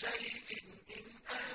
شيء إن